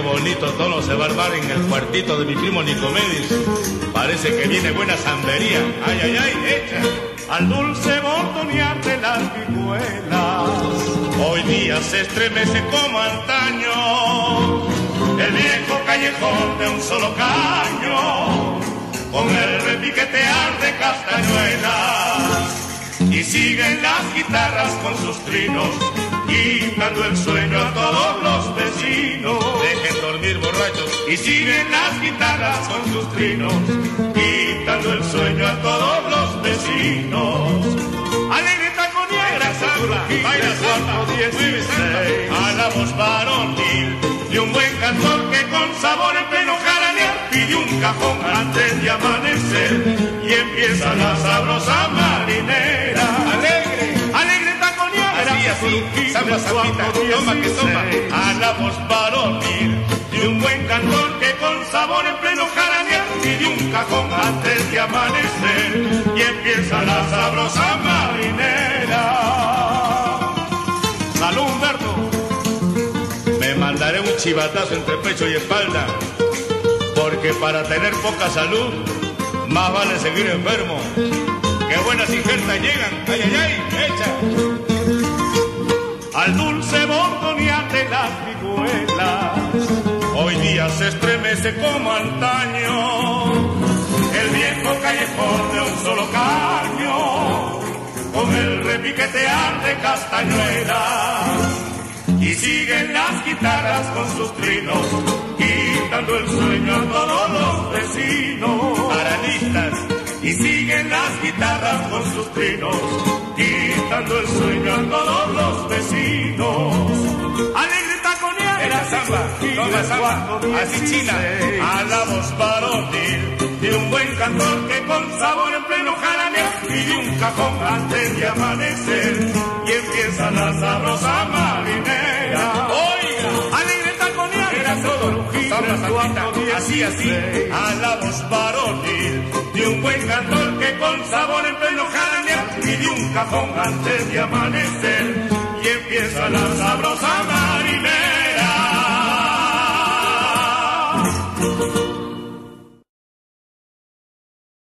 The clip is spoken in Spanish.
bonito tono se va a armar en el cuartito de mi primo Nicomedes. Parece que viene buena zambería. Ay, ay, ay, echa. Al dulce botonear de las vihuelas. Hoy día se estremece como antaño. El viejo callejón de un solo caño. Con el repiquetear de castañuelas. Y siguen las guitarras con sus trinos quitando el sueño a todos los Dejen dormir borrachos y siguen las guitarras con sus trinos, quitando el sueño a todos los vecinos. Alegre taconera, samba, baila samba, a la voz varonil de un buen cantor que con sabor en pleno jaranear pide un cajón antes de amanecer y empieza la sabrosa así, samba, sambita, toma que toma, a la voz varonil de un buen cantor que con sabor en pleno jaranear pide un cajón antes de amanecer y empieza la sabrosa marinera. Salud, Humberto. Me mandaré un chivatazo entre pecho y espalda, porque para tener poca salud, más vale seguir enfermo. Qué buenas injertas llegan, ay, ay, hoy día se estremece como antaño. El viejo callejón de un solo caño, con el repiquetear de castañuelas y siguen las guitarras con sus trinos, quitando el sueño a todos los vecinos. Aranistas, y siguen las guitarras con sus trinos, quitando el sueño a todos los vecinos. Samba, toma así china, a la voz varonil de un buen cantor que con sabor en pleno jaraneo pide un cajón antes de amanecer y empieza la sabrosa marinera. Oiga, alegre taconear. Era todo, sambita, así, así, a la voz varonil de un buen cantor que con sabor en pleno jaraneo pide un cajón antes de amanecer y empieza la sabrosa marinera.